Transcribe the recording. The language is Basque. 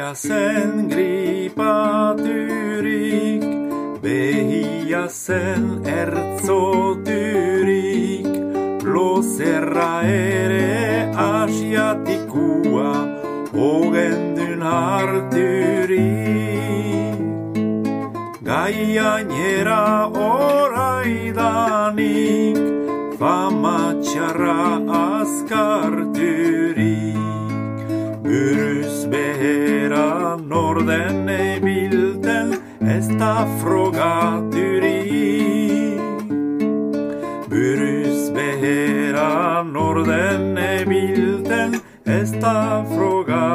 Behiasen gripaturik, behiasen ertzoturik, lozerra ere asiatikua, hogendun harturik. Gaiainera oraidanik, fama txarra azkarturik. bera når den ei vil til esta frogaturi. Burus bera når den ei vil til esta frogaturi.